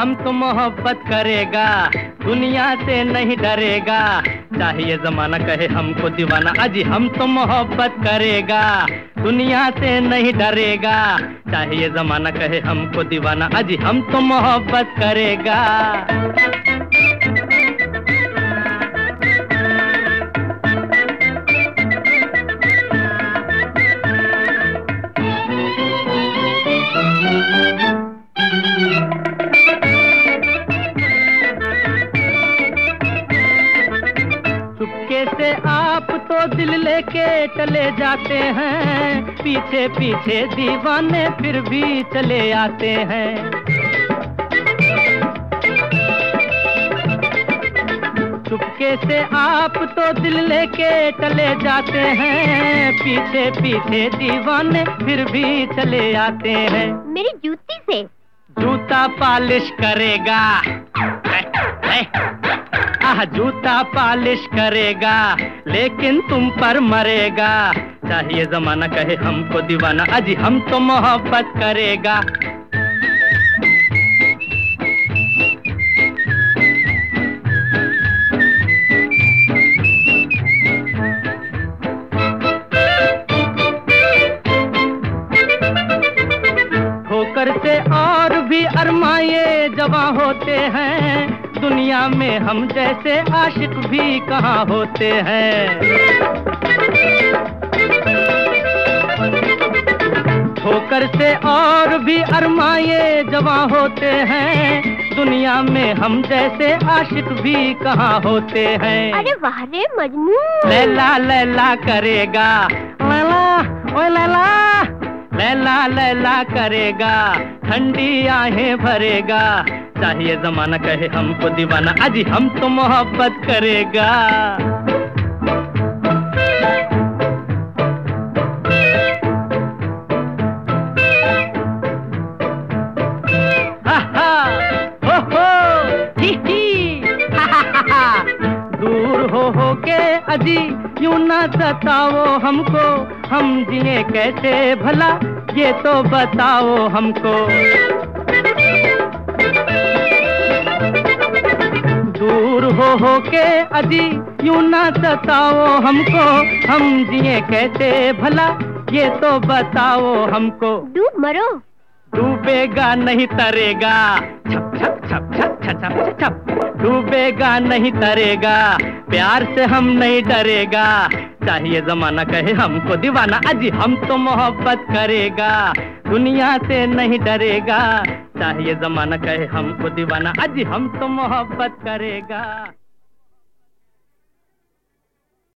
तो मोहब्बत करेगा, दुनिया से नहीं डरेगा। चाहिए जमाना कहे हमको दीवाना, अजी हम तो मोहब्बत करेगा, दुनिया से नहीं डरेगा। चाहिए जमाना कहे हमको दीवाना, अजी हम तो मोहब्बत करेगा। चुपके से आप तो दिल लेके चले जाते हैं। पीछे पीछे दीवाने फिर भी चले आते हैं। चुपके से आप तो दिल लेके चले जाते हैं। पीछे पीछे दीवाने फिर भी चले आते हैं। मेरी जूती से। जूता पालिश करेगा। आह जूता पालिश करेगा, लेकिन तुम पर मरेगा। चाहिए जमाना कहे हमको दीवाना, अजी हम तो मोहब्बत करेगा। और भी अरमाए जवा होते हैं। दुनिया में हम जैसे आशिक भी कहाँ होते हैं। ठोकर से और भी अरमाए जवा होते हैं। दुनिया में हम जैसे आशिक भी कहाँ होते हैं। अरे वाह रे मजनू। लैला लैला करेगा। लैला ओ लैला। लैला लैला करेगा, ठंडी आहें भरेगा। चाहिए जमाना कहे हमको दीवाना अजी हम तो मोहब्बत करेगा। अजी, यूँ ना सताओ हमको, हम जिए कैसे भला। ये तो बताओ हमको। दूर हो हो के अजी यूँ ना सताओ हमको। हम जिए कैसे भला ये तो बताओ हमको। डूब मरो। डूबेगा नहीं तरेगा। छप छप छप छप छप छप छप। डूबेगा नहीं तरेगा। प्यार से हम नहीं डरेगा। चाहिए जमाना कहे हमको दीवाना। अजी हम तो मोहब्बत करेगा, दुनिया से नहीं डरेगा। चाहिए जमाना कहे हमको दीवाना, अजी हम तो मोहब्बत करेगा।